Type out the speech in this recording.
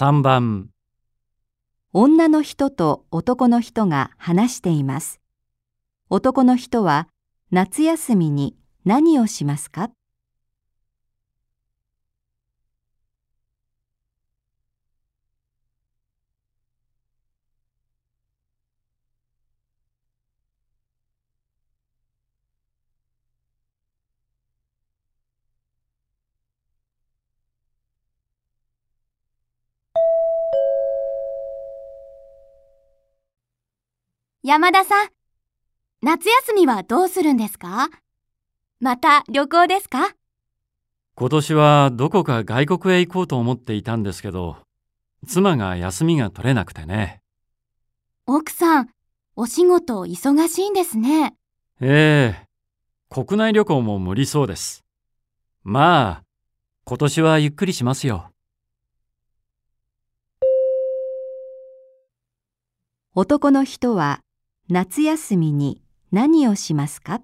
3番女の人と男の人が話しています。男の人は夏休みに何をしますか？山田さん、夏休みはどうするんですか？また旅行ですか？今年はどこか外国へ行こうと思っていたんですけど、妻が休みが取れなくてね。奥さん、お仕事忙しいんですね。ええ国内旅行も無理そうです。まあ、今年はゆっくりしますよ。男の人は夏休みに何をしますか？